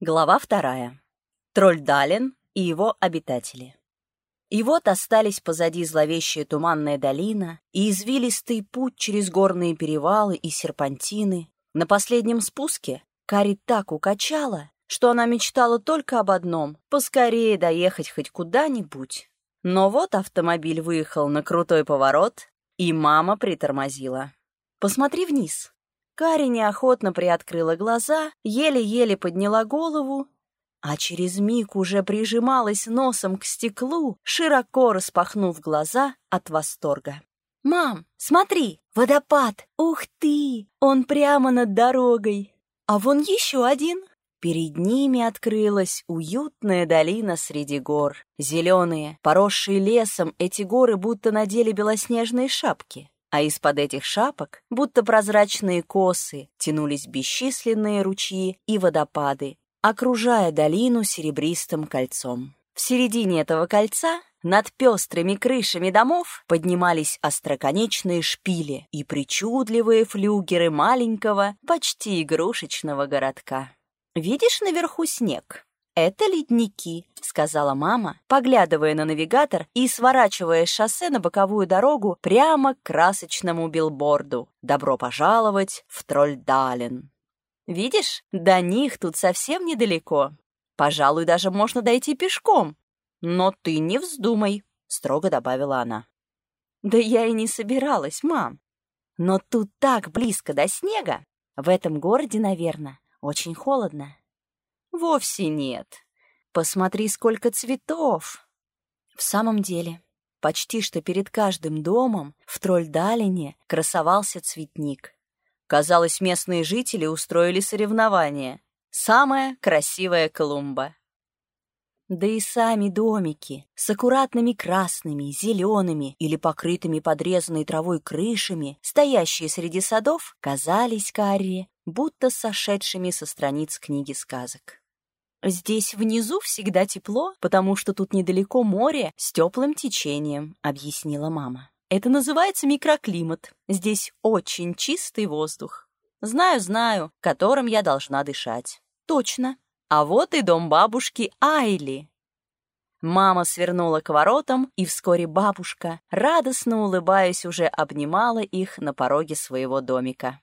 Глава вторая. Тролль Далин и его обитатели. И вот остались позади зловещая туманная долина и извилистый путь через горные перевалы и серпантины. На последнем спуске Кари так укачала, что она мечтала только об одном — поскорее доехать хоть куда-нибудь. Но вот автомобиль выехал на крутой поворот, и мама притормозила. «Посмотри вниз», Кари неохотно приоткрыла глаза, еле-еле подняла голову, а через миг уже прижималась носом к стеклу, широко распахнув глаза от восторга. «Мам, смотри, водопад! Ух ты! Он прямо над дорогой! А вон еще один!» Перед ними открылась уютная долина среди гор. Зеленые, поросшие лесом, эти горы будто надели белоснежные шапки а из-под этих шапок, будто прозрачные косы, тянулись бесчисленные ручьи и водопады, окружая долину серебристым кольцом. В середине этого кольца над пестрыми крышами домов поднимались остроконечные шпили и причудливые флюгеры маленького, почти игрушечного городка. «Видишь наверху снег?» «Это ледники», — сказала мама, поглядывая на навигатор и сворачивая шоссе на боковую дорогу прямо к красочному билборду. «Добро пожаловать в Трольдален». «Видишь, до них тут совсем недалеко. Пожалуй, даже можно дойти пешком. Но ты не вздумай», — строго добавила она. «Да я и не собиралась, мам. Но тут так близко до снега. В этом городе, наверное, очень холодно». Вовсе нет. Посмотри, сколько цветов. В самом деле, почти что перед каждым домом в Трольдалине красовался цветник. Казалось, местные жители устроили соревнование. Самая красивая клумба. Да и сами домики с аккуратными красными, зелеными или покрытыми подрезанной травой крышами, стоящие среди садов, казались Карри будто сошедшими со страниц книги сказок. «Здесь внизу всегда тепло, потому что тут недалеко море с теплым течением», — объяснила мама. «Это называется микроклимат. Здесь очень чистый воздух. Знаю, знаю, которым я должна дышать». «Точно. А вот и дом бабушки Айли». Мама свернула к воротам, и вскоре бабушка, радостно улыбаясь, уже обнимала их на пороге своего домика.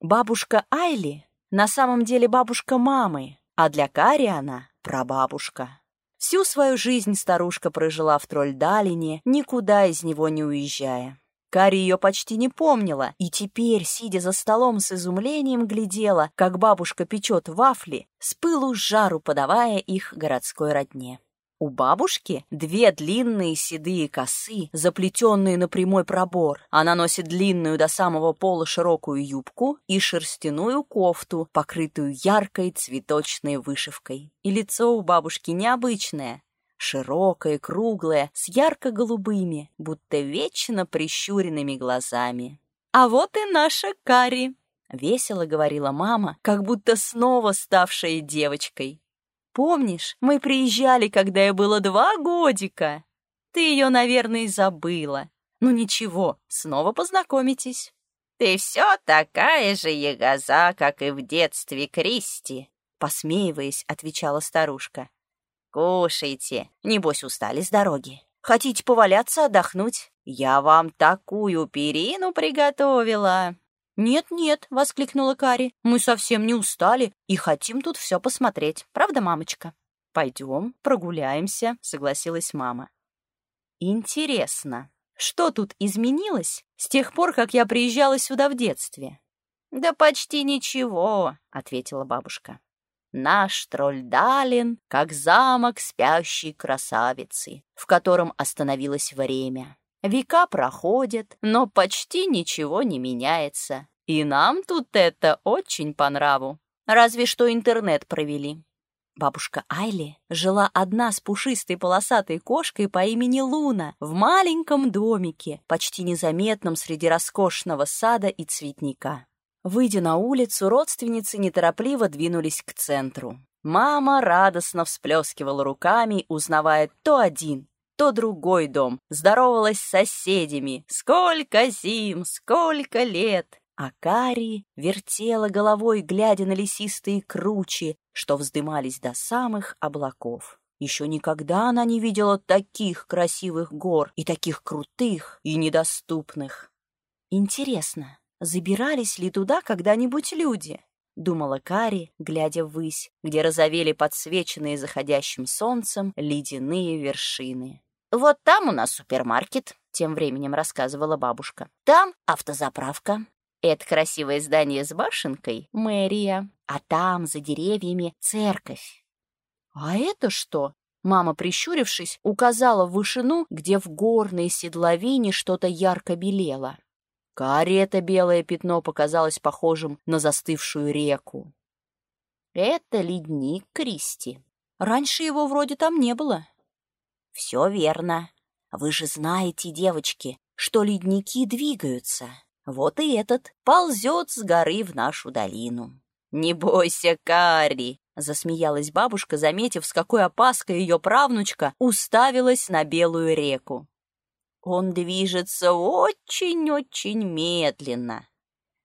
Бабушка Айли на самом деле бабушка мамы, а для Кари она прабабушка. Всю свою жизнь старушка прожила в Трольдалине, никуда из него не уезжая. Кари ее почти не помнила, и теперь, сидя за столом с изумлением, глядела, как бабушка печет вафли, с пылу с жару подавая их городской родне. У бабушки две длинные седые косы, заплетенные на прямой пробор. Она носит длинную до самого пола широкую юбку и шерстяную кофту, покрытую яркой цветочной вышивкой. И лицо у бабушки необычное, широкое, круглое, с ярко-голубыми, будто вечно прищуренными глазами. «А вот и наша Кари!» — весело говорила мама, как будто снова ставшая девочкой. Помнишь, мы приезжали, когда я было два годика? Ты ее, наверное, забыла. Ну ничего, снова познакомитесь. Ты все такая же ягоза, как и в детстве Кристи, посмеиваясь, отвечала старушка. Кушайте, небось устали с дороги. Хотите поваляться, отдохнуть? Я вам такую перину приготовила. «Нет-нет», — воскликнула Кари, — «мы совсем не устали и хотим тут все посмотреть. Правда, мамочка?» «Пойдем, прогуляемся», — согласилась мама. «Интересно, что тут изменилось с тех пор, как я приезжала сюда в детстве?» «Да почти ничего», — ответила бабушка. «Наш Трольдалин, как замок спящей красавицы, в котором остановилось время. Века проходят, но почти ничего не меняется. И нам тут это очень по нраву. Разве что интернет провели. Бабушка Айли жила одна с пушистой полосатой кошкой по имени Луна в маленьком домике, почти незаметном среди роскошного сада и цветника. Выйдя на улицу, родственницы неторопливо двинулись к центру. Мама радостно всплескивала руками, узнавая то один, то другой дом, здоровалась с соседями. Сколько зим, сколько лет! А Кари вертела головой, глядя на лесистые кручи, что вздымались до самых облаков. Еще никогда она не видела таких красивых гор и таких крутых и недоступных. Интересно, забирались ли туда когда-нибудь люди? Думала Кари, глядя ввысь, где розовели подсвеченные заходящим солнцем ледяные вершины. «Вот там у нас супермаркет», — тем временем рассказывала бабушка. «Там автозаправка. Это красивое здание с башенкой — мэрия, а там, за деревьями, церковь. «А это что?» Мама, прищурившись, указала в вышину, где в горной седловине что-то ярко белело. Каре это белое пятно показалось похожим на застывшую реку. «Это ледник Кристи. Раньше его вроде там не было». «Все верно. Вы же знаете, девочки, что ледники двигаются. Вот и этот ползет с горы в нашу долину». «Не бойся, Карри!» Засмеялась бабушка, заметив, с какой опаской ее правнучка уставилась на белую реку. Он движется очень-очень медленно.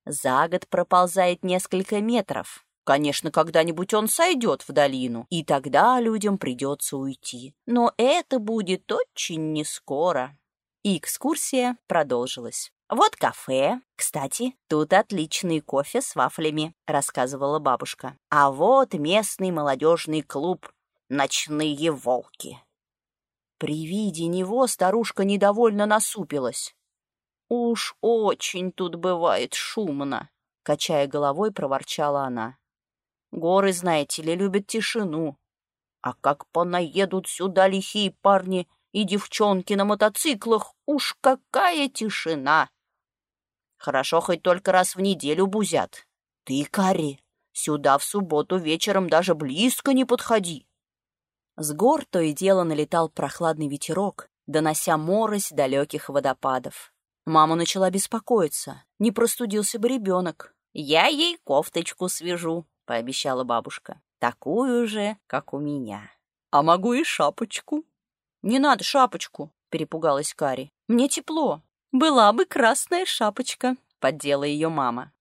За год проползает несколько метров. Конечно, когда-нибудь он сойдет в долину, и тогда людям придется уйти. Но это будет очень нескоро. И экскурсия продолжилась. «Вот кафе. Кстати, тут отличный кофе с вафлями», — рассказывала бабушка. «А вот местный молодежный клуб «Ночные волки». При виде него старушка недовольно насупилась. «Уж очень тут бывает шумно», — качая головой, проворчала она. «Горы, знаете ли, любят тишину. А как понаедут сюда лихие парни и девчонки на мотоциклах, уж какая тишина!» Хорошо, хоть только раз в неделю бузят. Ты, Кари, сюда в субботу вечером даже близко не подходи. С гор то и дело налетал прохладный ветерок, донося морось далеких водопадов. Мама начала беспокоиться, не простудился бы ребенок. «Я ей кофточку свяжу», — пообещала бабушка. «Такую же, как у меня». «А могу и шапочку». «Не надо шапочку», — перепугалась Кари. «Мне тепло». «Была бы красная шапочка», — поддела ее мама.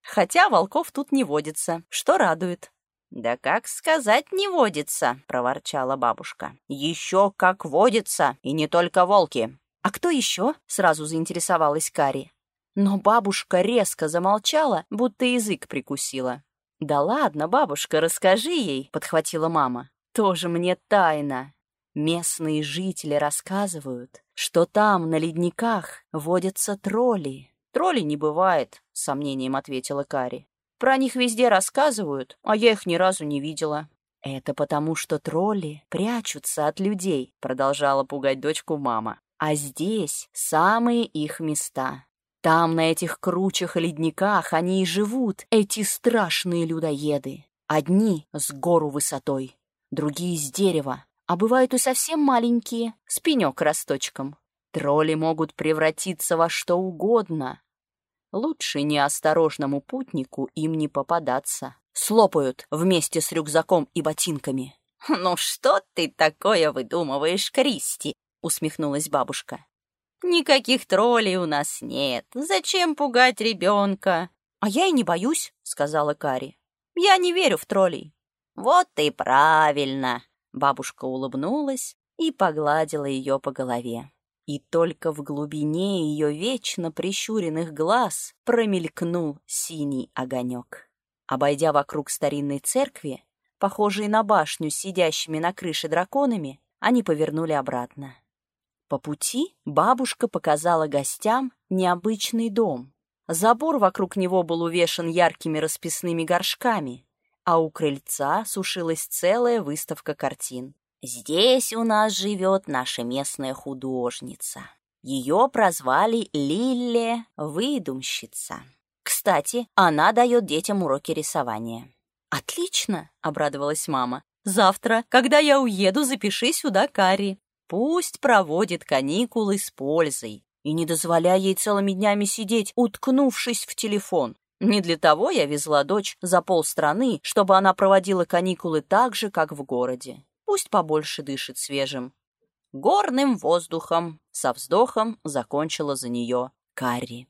«Хотя волков тут не водится, что радует». «Да как сказать не водится», — проворчала бабушка. «Еще как водится, и не только волки». «А кто еще?» — сразу заинтересовалась Кари. Но бабушка резко замолчала, будто язык прикусила. «Да ладно, бабушка, расскажи ей», — подхватила мама. «Тоже мне тайна». Местные жители рассказывают, что там, на ледниках, водятся тролли. Тролли не бывает, — сомнением ответила Кари. Про них везде рассказывают, а я их ни разу не видела. Это потому, что тролли прячутся от людей, — продолжала пугать дочку мама. А здесь самые их места. Там, на этих кручах и ледниках, они и живут, эти страшные людоеды. Одни с гору высотой, другие с дерева, а бывают и совсем маленькие, с пенек росточком. Тролли могут превратиться во что угодно. Лучше неосторожному путнику им не попадаться. Слопают вместе с рюкзаком и ботинками. «Ну что ты такое выдумываешь, Кристи?» — усмехнулась бабушка. «Никаких троллей у нас нет. Зачем пугать ребенка?» «А я и не боюсь», — сказала Кари. «Я не верю в троллей». «Вот и правильно», Бабушка улыбнулась и погладила ее по голове. И только в глубине ее вечно прищуренных глаз промелькнул синий огонек. Обойдя вокруг старинной церкви, похожей на башню с сидящими на крыше драконами, они повернули обратно. По пути бабушка показала гостям необычный дом. Забор вокруг него был увешан яркими расписными горшками, а у крыльца сушилась целая выставка картин. Здесь у нас живет наша местная художница. Ее прозвали Лилле Выдумщица. Кстати, она дает детям уроки рисования. «Отлично!» — обрадовалась мама. «Завтра, когда я уеду, запиши сюда Кари. Пусть проводит каникулы с пользой. И не дозволяй ей целыми днями сидеть, уткнувшись в телефон. Не для того я везла дочь за полстраны, чтобы она проводила каникулы так же, как в городе. Пусть побольше дышит свежим. Горным воздухом, со вздохом закончила за нее Карри.